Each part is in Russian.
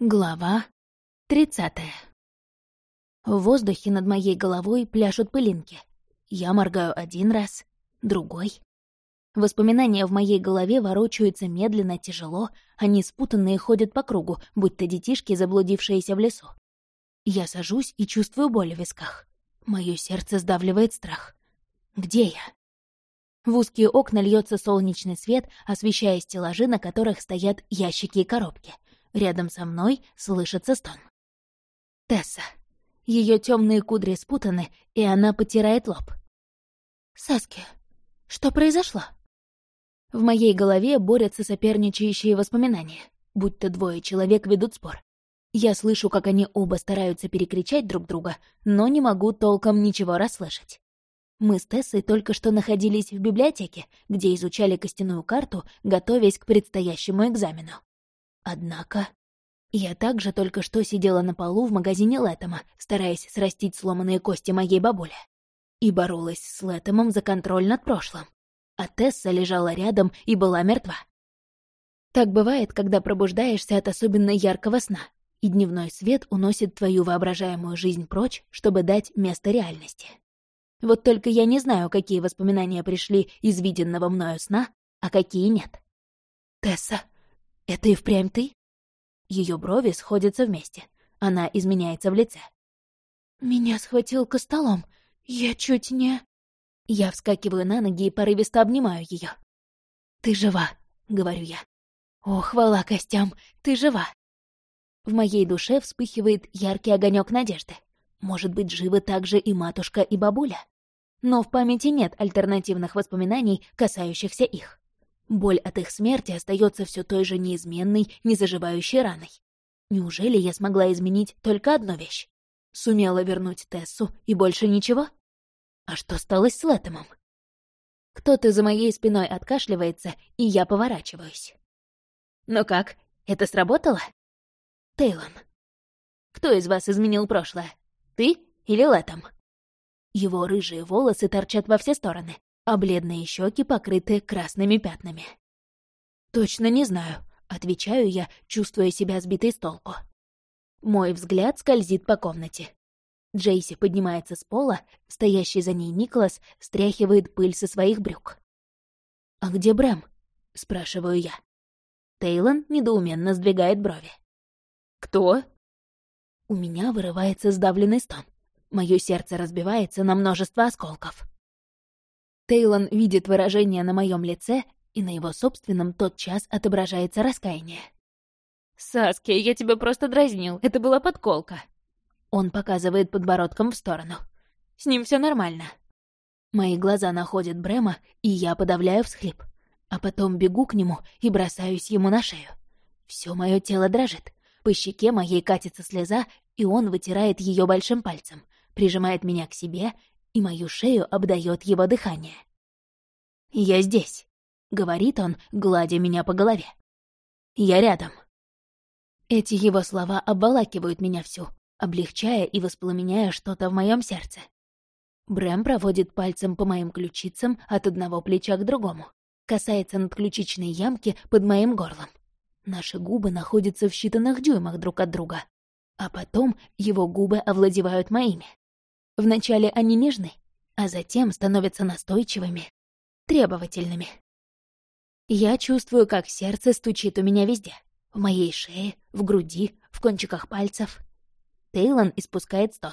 Глава тридцатая. В воздухе над моей головой пляшут пылинки. Я моргаю один раз, другой. Воспоминания в моей голове ворочаются медленно, тяжело, они спутанные ходят по кругу, будто детишки, заблудившиеся в лесу. Я сажусь и чувствую боль в висках. Моё сердце сдавливает страх. Где я? В узкие окна льется солнечный свет, освещая стеллажи, на которых стоят ящики и коробки — Рядом со мной слышится стон. Тесса. Ее темные кудри спутаны, и она потирает лоб. «Саски, что произошло?» В моей голове борются соперничающие воспоминания, будто двое человек ведут спор. Я слышу, как они оба стараются перекричать друг друга, но не могу толком ничего расслышать. Мы с Тессой только что находились в библиотеке, где изучали костяную карту, готовясь к предстоящему экзамену. Однако... Я также только что сидела на полу в магазине Лэттема, стараясь срастить сломанные кости моей бабули. И боролась с Лэттемом за контроль над прошлым. А Тесса лежала рядом и была мертва. Так бывает, когда пробуждаешься от особенно яркого сна, и дневной свет уносит твою воображаемую жизнь прочь, чтобы дать место реальности. Вот только я не знаю, какие воспоминания пришли из виденного мною сна, а какие нет. «Тесса, «Это и впрямь ты?» Ее брови сходятся вместе. Она изменяется в лице. «Меня схватил костолом. Я чуть не...» Я вскакиваю на ноги и порывисто обнимаю ее. «Ты жива», — говорю я. «О, хвала костям, ты жива!» В моей душе вспыхивает яркий огонек надежды. Может быть, живы также и матушка, и бабуля? Но в памяти нет альтернативных воспоминаний, касающихся их. Боль от их смерти остается все той же неизменной, незаживающей раной. Неужели я смогла изменить только одну вещь? Сумела вернуть Тессу и больше ничего? А что стало с Лэтомом? Кто-то за моей спиной откашливается, и я поворачиваюсь. «Ну как, это сработало?» «Тейлон. Кто из вас изменил прошлое? Ты или Лэтом?» Его рыжие волосы торчат во все стороны, а бледные щеки покрыты красными пятнами. «Точно не знаю», — отвечаю я, чувствуя себя сбитой с толку. Мой взгляд скользит по комнате. Джейси поднимается с пола, стоящий за ней Николас стряхивает пыль со своих брюк. «А где Брэм?» — спрашиваю я. Тейлон недоуменно сдвигает брови. «Кто?» У меня вырывается сдавленный стон. Мое сердце разбивается на множество осколков. Тейлон видит выражение на моем лице, и на его собственном тот час отображается раскаяние. «Саски, я тебя просто дразнил, это была подколка». Он показывает подбородком в сторону. «С ним все нормально». Мои глаза находят Брема, и я подавляю всхлип. А потом бегу к нему и бросаюсь ему на шею. Все мое тело дрожит. По щеке моей катится слеза, и он вытирает ее большим пальцем, прижимает меня к себе и мою шею обдает его дыхание. «Я здесь», — говорит он, гладя меня по голове. «Я рядом». Эти его слова обволакивают меня всю, облегчая и воспламеняя что-то в моем сердце. Брэм проводит пальцем по моим ключицам от одного плеча к другому, касается надключичной ямки под моим горлом. Наши губы находятся в считанных дюймах друг от друга, а потом его губы овладевают моими. Вначале они нежны, а затем становятся настойчивыми, требовательными. Я чувствую, как сердце стучит у меня везде. В моей шее, в груди, в кончиках пальцев. Тейлон испускает стон.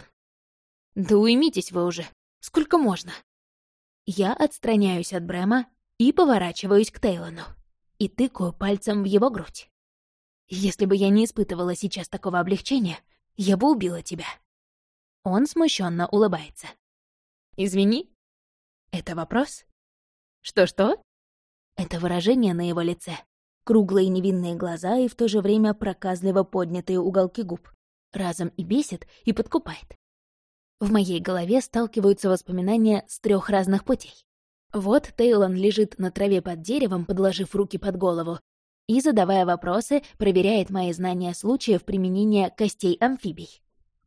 «Да уймитесь вы уже! Сколько можно?» Я отстраняюсь от Брэма и поворачиваюсь к Тейлону. И тыкаю пальцем в его грудь. «Если бы я не испытывала сейчас такого облегчения, я бы убила тебя». Он смущенно улыбается. «Извини?» «Это вопрос?» «Что-что?» Это выражение на его лице. Круглые невинные глаза и в то же время проказливо поднятые уголки губ. Разом и бесит, и подкупает. В моей голове сталкиваются воспоминания с трех разных путей. Вот Тейлон лежит на траве под деревом, подложив руки под голову, и, задавая вопросы, проверяет мои знания случаев применения костей амфибий.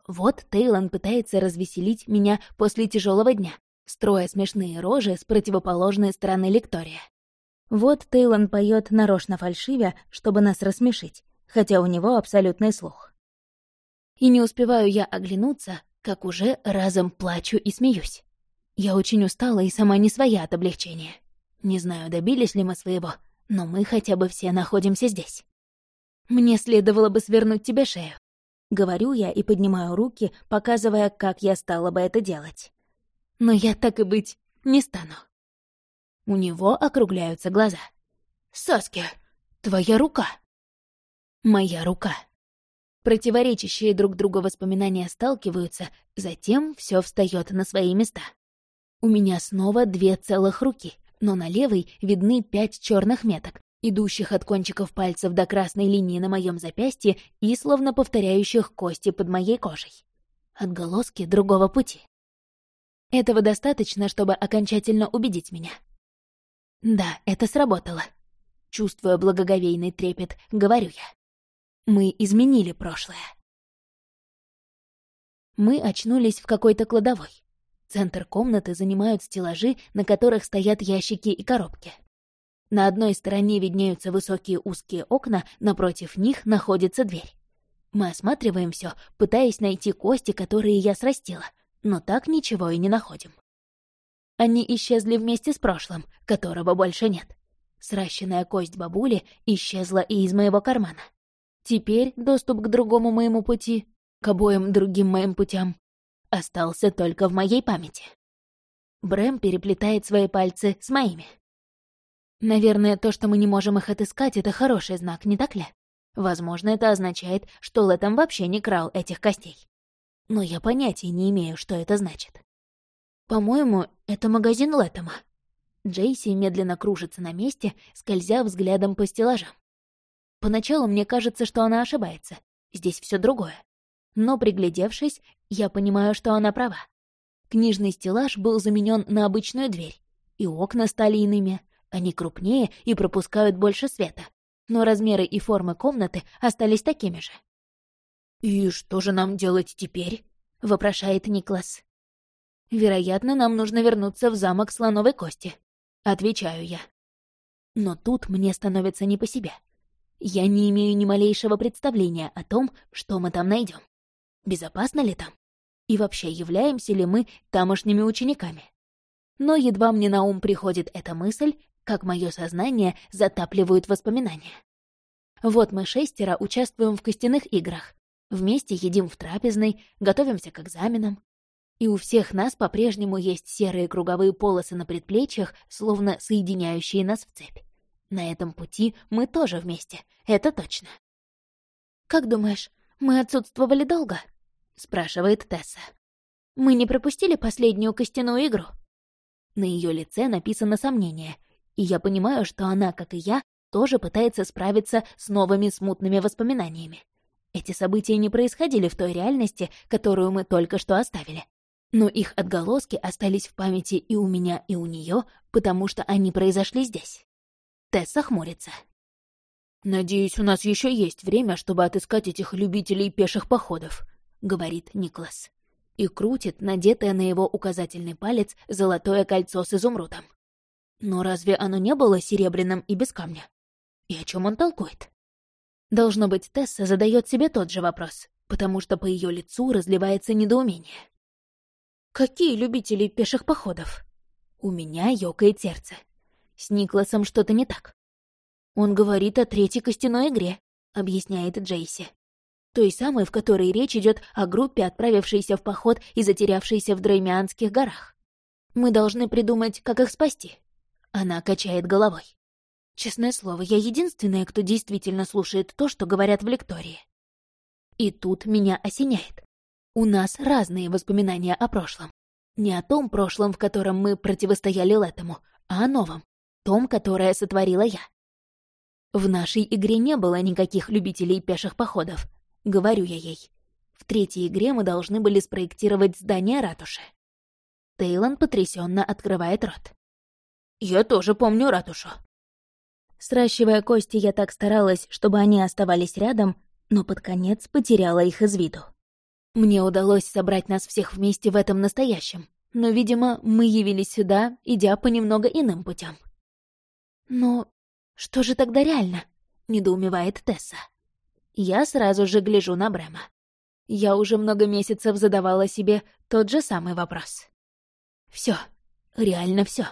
Вот Тейлон пытается развеселить меня после тяжелого дня, строя смешные рожи с противоположной стороны лектория. Вот Тейлон поет нарочно фальшивя, чтобы нас рассмешить, хотя у него абсолютный слух. И не успеваю я оглянуться, как уже разом плачу и смеюсь. Я очень устала и сама не своя от облегчения. Не знаю, добились ли мы своего, но мы хотя бы все находимся здесь. Мне следовало бы свернуть тебе шею. Говорю я и поднимаю руки, показывая, как я стала бы это делать. Но я, так и быть, не стану. У него округляются глаза. «Саски, твоя рука!» «Моя рука!» Противоречащие друг другу воспоминания сталкиваются, затем все встает на свои места. У меня снова две целых руки, но на левой видны пять черных меток, идущих от кончиков пальцев до красной линии на моем запястье и словно повторяющих кости под моей кожей. Отголоски другого пути. Этого достаточно, чтобы окончательно убедить меня. Да, это сработало. Чувствуя благоговейный трепет, говорю я. Мы изменили прошлое. Мы очнулись в какой-то кладовой. Центр комнаты занимают стеллажи, на которых стоят ящики и коробки. На одной стороне виднеются высокие узкие окна, напротив них находится дверь. Мы осматриваем все, пытаясь найти кости, которые я срастила, но так ничего и не находим. Они исчезли вместе с прошлым, которого больше нет. Сращенная кость бабули исчезла и из моего кармана. Теперь доступ к другому моему пути, к обоим другим моим путям, остался только в моей памяти. Брэм переплетает свои пальцы с моими. Наверное, то, что мы не можем их отыскать, это хороший знак, не так ли? Возможно, это означает, что Лэттем вообще не крал этих костей. Но я понятия не имею, что это значит. По-моему, это магазин Лэттема. Джейси медленно кружится на месте, скользя взглядом по стеллажам. Поначалу мне кажется, что она ошибается. Здесь все другое. Но, приглядевшись, я понимаю, что она права. Книжный стеллаж был заменен на обычную дверь, и окна стали иными. Они крупнее и пропускают больше света. Но размеры и формы комнаты остались такими же. «И что же нам делать теперь?» — вопрошает Никлас. «Вероятно, нам нужно вернуться в замок Слоновой Кости», — отвечаю я. Но тут мне становится не по себе. Я не имею ни малейшего представления о том, что мы там найдем. Безопасно ли там? И вообще, являемся ли мы тамошними учениками? Но едва мне на ум приходит эта мысль, как мое сознание затапливают воспоминания. Вот мы шестеро участвуем в костяных играх. Вместе едим в трапезной, готовимся к экзаменам. И у всех нас по-прежнему есть серые круговые полосы на предплечьях, словно соединяющие нас в цепь. На этом пути мы тоже вместе, это точно. «Как думаешь, мы отсутствовали долго?» — спрашивает Тесса. «Мы не пропустили последнюю костяную игру?» На ее лице написано сомнение, и я понимаю, что она, как и я, тоже пытается справиться с новыми смутными воспоминаниями. Эти события не происходили в той реальности, которую мы только что оставили. Но их отголоски остались в памяти и у меня, и у нее, потому что они произошли здесь. Тесса хмурится. «Надеюсь, у нас еще есть время, чтобы отыскать этих любителей пеших походов», — говорит Никлас. И крутит надетое на его указательный палец золотое кольцо с изумрудом. Но разве оно не было серебряным и без камня? И о чем он толкует? Должно быть, Тесса задает себе тот же вопрос, потому что по ее лицу разливается недоумение. «Какие любители пеших походов?» У меня ёкает сердце. С Никласом что-то не так. Он говорит о третьей костяной игре, объясняет Джейси. Той самой, в которой речь идет о группе, отправившейся в поход и затерявшейся в Дреймианских горах. Мы должны придумать, как их спасти. Она качает головой. Честное слово, я единственная, кто действительно слушает то, что говорят в лектории. И тут меня осеняет. У нас разные воспоминания о прошлом. Не о том прошлом, в котором мы противостояли Лэтому, а о новом, том, которое сотворила я. В нашей игре не было никаких любителей пеших походов, говорю я ей. В третьей игре мы должны были спроектировать здание ратуши. Тейлон потрясенно открывает рот. «Я тоже помню ратушу». Сращивая кости, я так старалась, чтобы они оставались рядом, но под конец потеряла их из виду. Мне удалось собрать нас всех вместе в этом настоящем, но, видимо, мы явились сюда, идя по немного иным путям. «Но что же тогда реально?» — недоумевает Тесса. Я сразу же гляжу на Брэма. Я уже много месяцев задавала себе тот же самый вопрос. Все, реально все.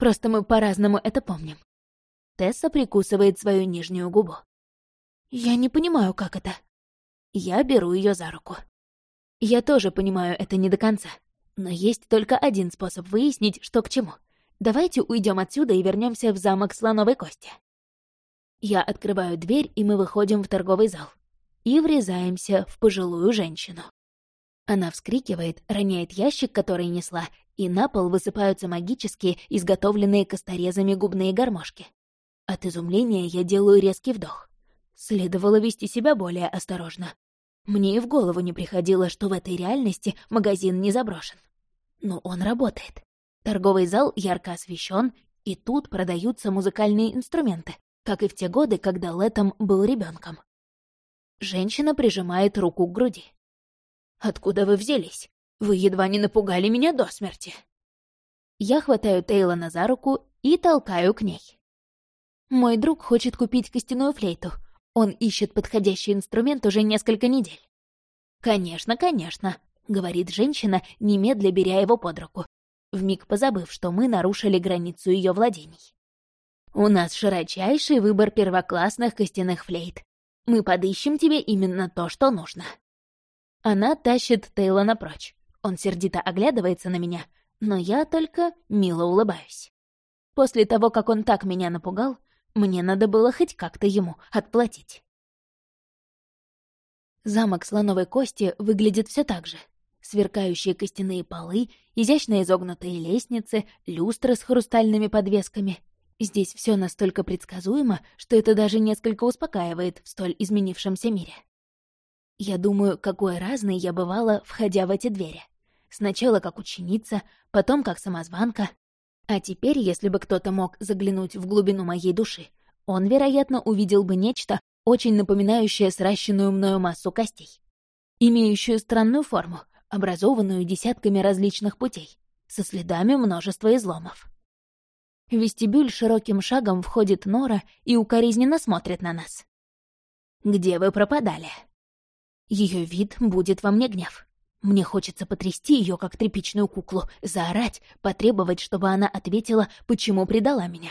Просто мы по-разному это помним. Тесса прикусывает свою нижнюю губу. Я не понимаю, как это. Я беру ее за руку. Я тоже понимаю это не до конца. Но есть только один способ выяснить, что к чему. Давайте уйдем отсюда и вернемся в замок Слоновой Кости. Я открываю дверь, и мы выходим в торговый зал. И врезаемся в пожилую женщину. Она вскрикивает, роняет ящик, который несла, и на пол высыпаются магические, изготовленные косторезами губные гармошки. От изумления я делаю резкий вдох. Следовало вести себя более осторожно. Мне и в голову не приходило, что в этой реальности магазин не заброшен. Но он работает. Торговый зал ярко освещен, и тут продаются музыкальные инструменты, как и в те годы, когда Летом был ребенком. Женщина прижимает руку к груди. «Откуда вы взялись? Вы едва не напугали меня до смерти». Я хватаю Тейлона за руку и толкаю к ней. Мой друг хочет купить костяную флейту. Он ищет подходящий инструмент уже несколько недель. «Конечно, конечно», — говорит женщина, немедля беря его под руку, вмиг позабыв, что мы нарушили границу ее владений. «У нас широчайший выбор первоклассных костяных флейт. Мы подыщем тебе именно то, что нужно». Она тащит Тейлона прочь. Он сердито оглядывается на меня, но я только мило улыбаюсь. После того, как он так меня напугал, мне надо было хоть как-то ему отплатить. Замок слоновой кости выглядит все так же. Сверкающие костяные полы, изящно изогнутые лестницы, люстры с хрустальными подвесками. Здесь все настолько предсказуемо, что это даже несколько успокаивает в столь изменившемся мире. Я думаю, какой разной я бывала, входя в эти двери. Сначала как ученица, потом как самозванка. А теперь, если бы кто-то мог заглянуть в глубину моей души, он, вероятно, увидел бы нечто, очень напоминающее сращенную мною массу костей. Имеющую странную форму, образованную десятками различных путей, со следами множества изломов. В вестибюль широким шагом входит Нора и укоризненно смотрит на нас. «Где вы пропадали?» Ее вид будет во мне гнев. Мне хочется потрясти ее, как тряпичную куклу, заорать, потребовать, чтобы она ответила, почему предала меня.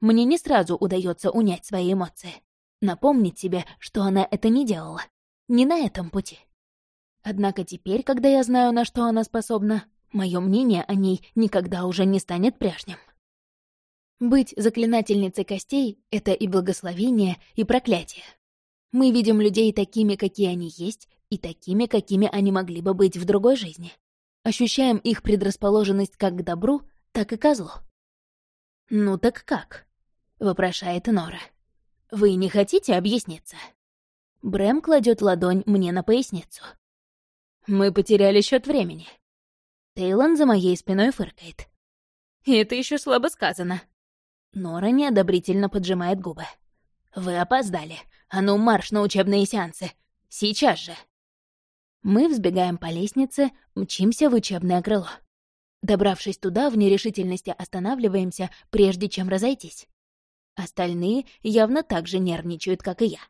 Мне не сразу удается унять свои эмоции. Напомнить себе, что она это не делала. Не на этом пути. Однако теперь, когда я знаю, на что она способна, мое мнение о ней никогда уже не станет прежним. Быть заклинательницей костей — это и благословение, и проклятие. Мы видим людей такими, какие они есть, и такими, какими они могли бы быть в другой жизни. Ощущаем их предрасположенность как к добру, так и к злу. «Ну так как?» — вопрошает Нора. «Вы не хотите объясниться?» Брэм кладет ладонь мне на поясницу. «Мы потеряли счет времени». Тейлон за моей спиной фыркает. «Это еще слабо сказано». Нора неодобрительно поджимает губы. «Вы опоздали. А ну, марш на учебные сеансы! Сейчас же!» Мы взбегаем по лестнице, мчимся в учебное крыло. Добравшись туда, в нерешительности останавливаемся, прежде чем разойтись. Остальные явно так же нервничают, как и я.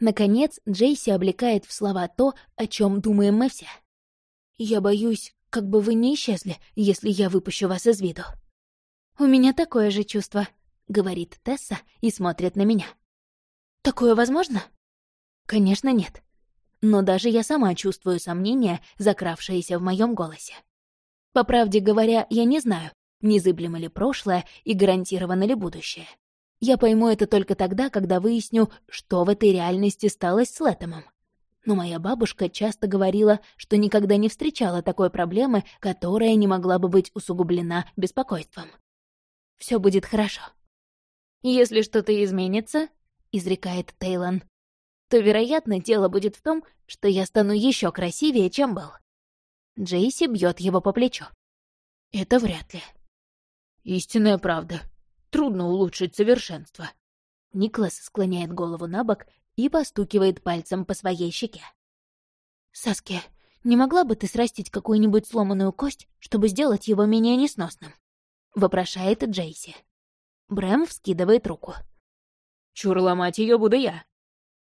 Наконец, Джейси облекает в слова то, о чем думаем мы все. «Я боюсь, как бы вы не исчезли, если я выпущу вас из виду». «У меня такое же чувство», — говорит Тесса и смотрит на меня. Такое возможно? Конечно, нет. Но даже я сама чувствую сомнения, закравшиеся в моем голосе. По правде говоря, я не знаю, незыблемо ли прошлое и гарантировано ли будущее. Я пойму это только тогда, когда выясню, что в этой реальности стало с Лэтомом. Но моя бабушка часто говорила, что никогда не встречала такой проблемы, которая не могла бы быть усугублена беспокойством. Все будет хорошо. Если что-то изменится, изрекает Тейлон, то, вероятно, дело будет в том, что я стану еще красивее, чем был. Джейси бьет его по плечу. Это вряд ли. Истинная правда. Трудно улучшить совершенство. Никлас склоняет голову на бок и постукивает пальцем по своей щеке. «Саски, не могла бы ты срастить какую-нибудь сломанную кость, чтобы сделать его менее несносным?» — вопрошает Джейси. Брэм вскидывает руку. Чур ломать ее буду я.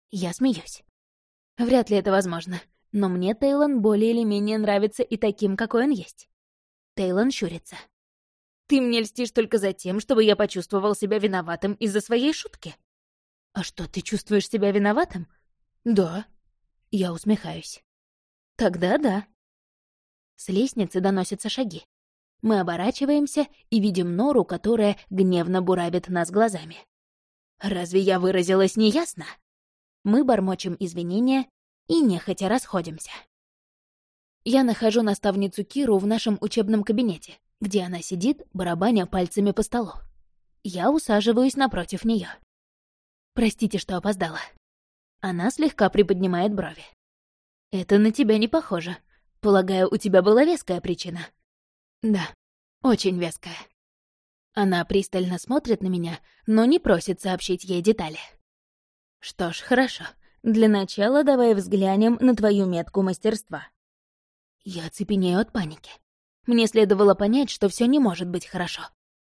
Я смеюсь. Вряд ли это возможно, но мне Тейлон более или менее нравится и таким, какой он есть. Тейлон щурится. Ты мне льстишь только за тем, чтобы я почувствовал себя виноватым из-за своей шутки. А что, ты чувствуешь себя виноватым? Да. Я усмехаюсь. Тогда да. С лестницы доносятся шаги. Мы оборачиваемся и видим Нору, которая гневно буравит нас глазами. «Разве я выразилась неясно?» Мы бормочем извинения и нехотя расходимся. Я нахожу наставницу Киру в нашем учебном кабинете, где она сидит, барабаня пальцами по столу. Я усаживаюсь напротив нее. «Простите, что опоздала». Она слегка приподнимает брови. «Это на тебя не похоже. Полагаю, у тебя была веская причина?» «Да, очень веская». Она пристально смотрит на меня, но не просит сообщить ей детали. «Что ж, хорошо. Для начала давай взглянем на твою метку мастерства». Я цепенею от паники. Мне следовало понять, что все не может быть хорошо.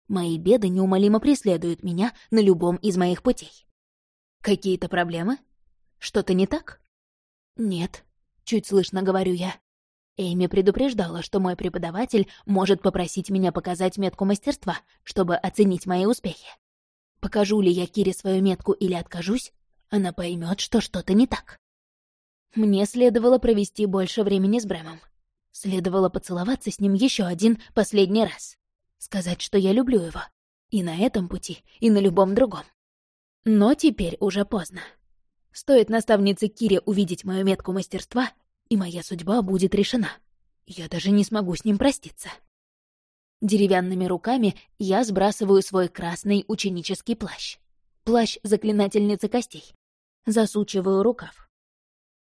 Мои беды неумолимо преследуют меня на любом из моих путей. Какие-то проблемы? Что-то не так? Нет, чуть слышно говорю я. Эйми предупреждала, что мой преподаватель может попросить меня показать метку мастерства, чтобы оценить мои успехи. Покажу ли я Кире свою метку или откажусь, она поймет, что что-то не так. Мне следовало провести больше времени с Брэмом. Следовало поцеловаться с ним еще один последний раз. Сказать, что я люблю его. И на этом пути, и на любом другом. Но теперь уже поздно. Стоит наставнице Кире увидеть мою метку мастерства, и моя судьба будет решена. Я даже не смогу с ним проститься. Деревянными руками я сбрасываю свой красный ученический плащ. Плащ заклинательницы костей. Засучиваю рукав.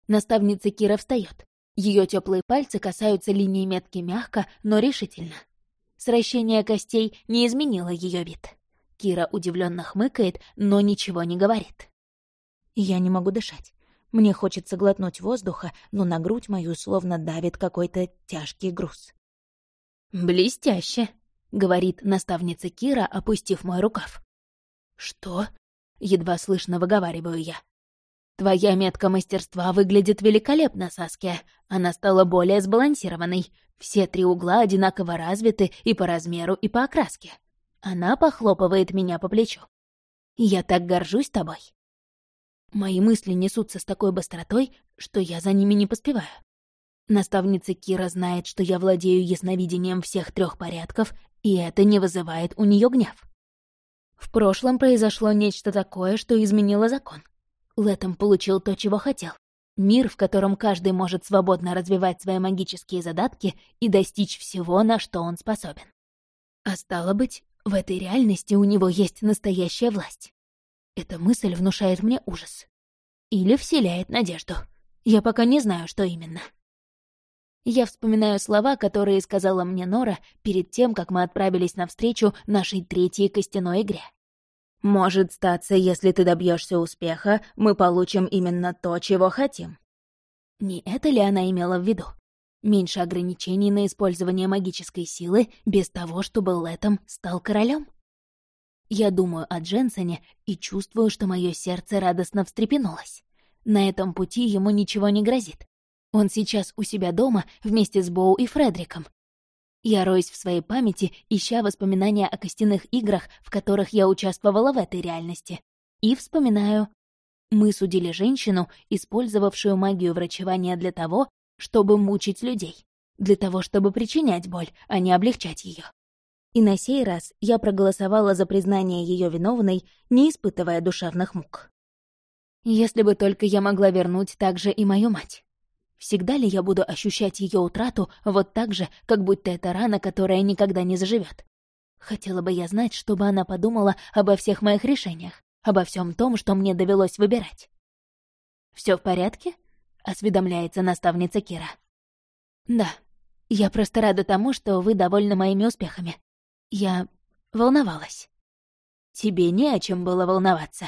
Наставница Кира встает. Ее теплые пальцы касаются линии метки мягко, но решительно. Сращение костей не изменило ее вид. Кира удивленно хмыкает, но ничего не говорит. Я не могу дышать. Мне хочется глотнуть воздуха, но на грудь мою словно давит какой-то тяжкий груз. «Блестяще», — говорит наставница Кира, опустив мой рукав. «Что?» — едва слышно выговариваю я. «Твоя метка мастерства выглядит великолепно, Саския. Она стала более сбалансированной. Все три угла одинаково развиты и по размеру, и по окраске. Она похлопывает меня по плечу. Я так горжусь тобой. Мои мысли несутся с такой быстротой, что я за ними не поспеваю. Наставница Кира знает, что я владею ясновидением всех трех порядков, и это не вызывает у нее гнев. В прошлом произошло нечто такое, что изменило закон. Летом получил то, чего хотел. Мир, в котором каждый может свободно развивать свои магические задатки и достичь всего, на что он способен. А стало быть, в этой реальности у него есть настоящая власть. Эта мысль внушает мне ужас. Или вселяет надежду. Я пока не знаю, что именно. Я вспоминаю слова, которые сказала мне Нора перед тем, как мы отправились навстречу нашей третьей костяной игре. «Может статься, если ты добьешься успеха, мы получим именно то, чего хотим». Не это ли она имела в виду? Меньше ограничений на использование магической силы без того, чтобы Летом стал королем? Я думаю о Дженсоне и чувствую, что мое сердце радостно встрепенулось. На этом пути ему ничего не грозит. Он сейчас у себя дома вместе с Боу и Фредриком. Я роюсь в своей памяти, ища воспоминания о костяных играх, в которых я участвовала в этой реальности. И вспоминаю. Мы судили женщину, использовавшую магию врачевания для того, чтобы мучить людей. Для того, чтобы причинять боль, а не облегчать ее. И на сей раз я проголосовала за признание ее виновной, не испытывая душевных мук. Если бы только я могла вернуть также и мою мать. Всегда ли я буду ощущать ее утрату вот так же, как будто это рана, которая никогда не заживет? Хотела бы я знать, чтобы она подумала обо всех моих решениях, обо всем том, что мне довелось выбирать. Все в порядке?» — осведомляется наставница Кира. «Да, я просто рада тому, что вы довольны моими успехами. Я волновалась. Тебе не о чем было волноваться.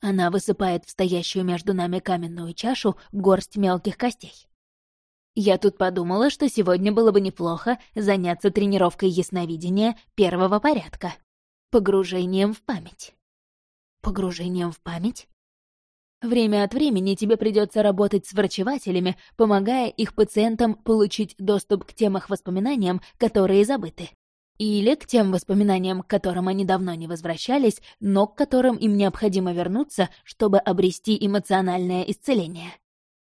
Она высыпает в стоящую между нами каменную чашу горсть мелких костей. Я тут подумала, что сегодня было бы неплохо заняться тренировкой ясновидения первого порядка. Погружением в память. Погружением в память? Время от времени тебе придется работать с врачевателями, помогая их пациентам получить доступ к тем их воспоминаниям, которые забыты. Или к тем воспоминаниям, к которым они давно не возвращались, но к которым им необходимо вернуться, чтобы обрести эмоциональное исцеление.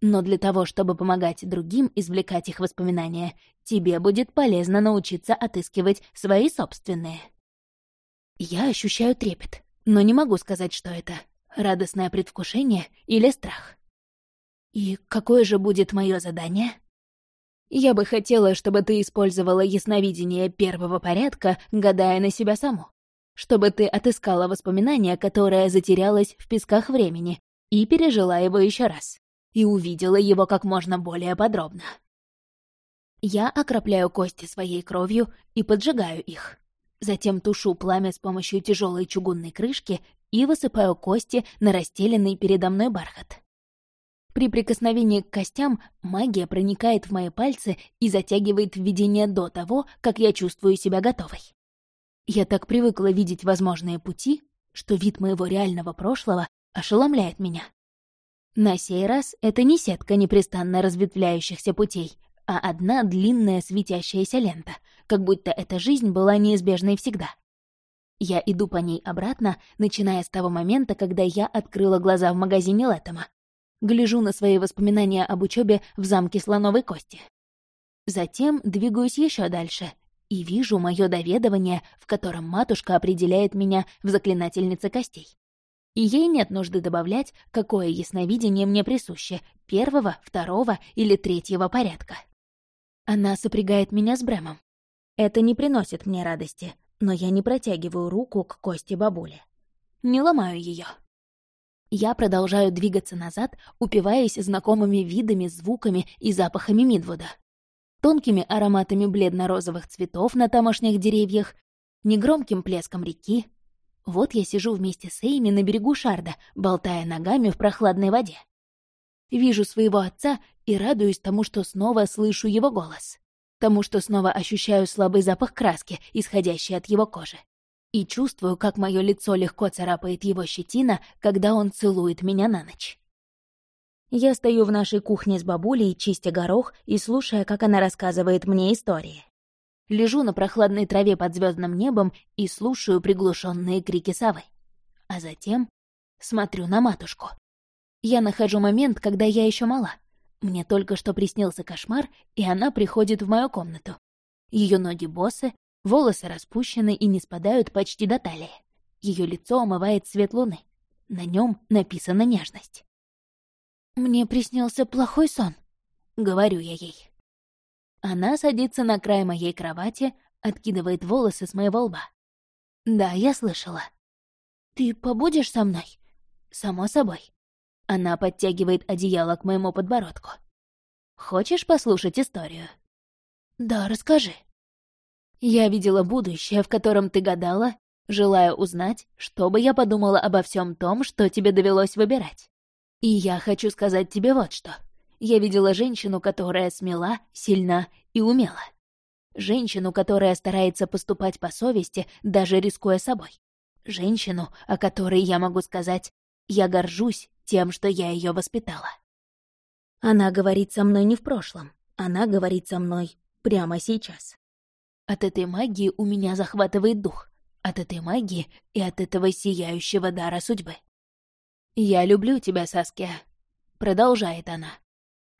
Но для того, чтобы помогать другим извлекать их воспоминания, тебе будет полезно научиться отыскивать свои собственные. Я ощущаю трепет, но не могу сказать, что это — радостное предвкушение или страх. И какое же будет мое задание? Я бы хотела, чтобы ты использовала ясновидение первого порядка, гадая на себя саму. Чтобы ты отыскала воспоминание, которое затерялось в песках времени, и пережила его еще раз и увидела его как можно более подробно. Я окропляю кости своей кровью и поджигаю их. Затем тушу пламя с помощью тяжелой чугунной крышки и высыпаю кости на расстеленный передо мной бархат. При прикосновении к костям магия проникает в мои пальцы и затягивает введение до того, как я чувствую себя готовой. Я так привыкла видеть возможные пути, что вид моего реального прошлого ошеломляет меня. На сей раз это не сетка непрестанно разветвляющихся путей, а одна длинная светящаяся лента, как будто эта жизнь была неизбежной всегда. Я иду по ней обратно, начиная с того момента, когда я открыла глаза в магазине Лэттема. Гляжу на свои воспоминания об учебе в замке Слоновой Кости. Затем двигаюсь еще дальше и вижу мое доведование, в котором матушка определяет меня в заклинательнице костей и ей нет нужды добавлять, какое ясновидение мне присуще — первого, второго или третьего порядка. Она сопрягает меня с Брэмом. Это не приносит мне радости, но я не протягиваю руку к кости бабули. Не ломаю ее. Я продолжаю двигаться назад, упиваясь знакомыми видами, звуками и запахами Мидвуда. Тонкими ароматами бледно-розовых цветов на тамошних деревьях, негромким плеском реки, вот я сижу вместе с Эйми на берегу Шарда, болтая ногами в прохладной воде. Вижу своего отца и радуюсь тому, что снова слышу его голос. Тому, что снова ощущаю слабый запах краски, исходящий от его кожи. И чувствую, как мое лицо легко царапает его щетина, когда он целует меня на ночь. Я стою в нашей кухне с бабулей, чистя горох и слушая, как она рассказывает мне истории. Лежу на прохладной траве под звездным небом и слушаю приглушенные крики совы. А затем смотрю на матушку. Я нахожу момент, когда я еще мала. Мне только что приснился кошмар, и она приходит в мою комнату. Ее ноги босы, волосы распущены и не спадают почти до талии. Ее лицо омывает свет луны. На нем написана нежность. «Мне приснился плохой сон», — говорю я ей. Она садится на край моей кровати, откидывает волосы с моего лба. «Да, я слышала». «Ты побудешь со мной?» «Само собой». Она подтягивает одеяло к моему подбородку. «Хочешь послушать историю?» «Да, расскажи». «Я видела будущее, в котором ты гадала, желая узнать, что бы я подумала обо всем том, что тебе довелось выбирать. И я хочу сказать тебе вот что я видела женщину, которая смела, сильна и умела. Женщину, которая старается поступать по совести, даже рискуя собой. Женщину, о которой я могу сказать, я горжусь тем, что я ее воспитала. Она говорит со мной не в прошлом, она говорит со мной прямо сейчас. От этой магии у меня захватывает дух, от этой магии и от этого сияющего дара судьбы. «Я люблю тебя, Саския», — продолжает она.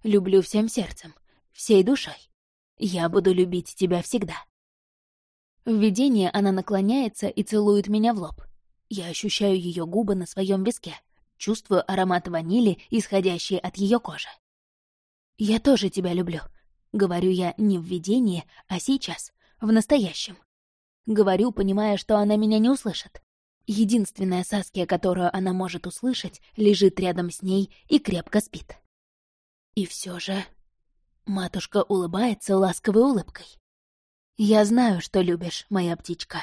Люблю всем сердцем, всей душой. Я буду любить тебя всегда. В видении она наклоняется и целует меня в лоб. Я ощущаю ее губы на своем виске, чувствую аромат ванили, исходящий от ее кожи. «Я тоже тебя люблю», — говорю я не в видении, а сейчас, в настоящем. Говорю, понимая, что она меня не услышит. Единственная Саския, которую она может услышать, лежит рядом с ней и крепко спит. И все же... Матушка улыбается ласковой улыбкой. «Я знаю, что любишь, моя птичка».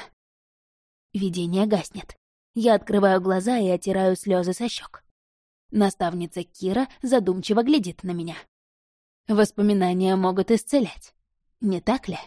Видение гаснет. Я открываю глаза и оттираю слезы со щек. Наставница Кира задумчиво глядит на меня. Воспоминания могут исцелять, не так ли?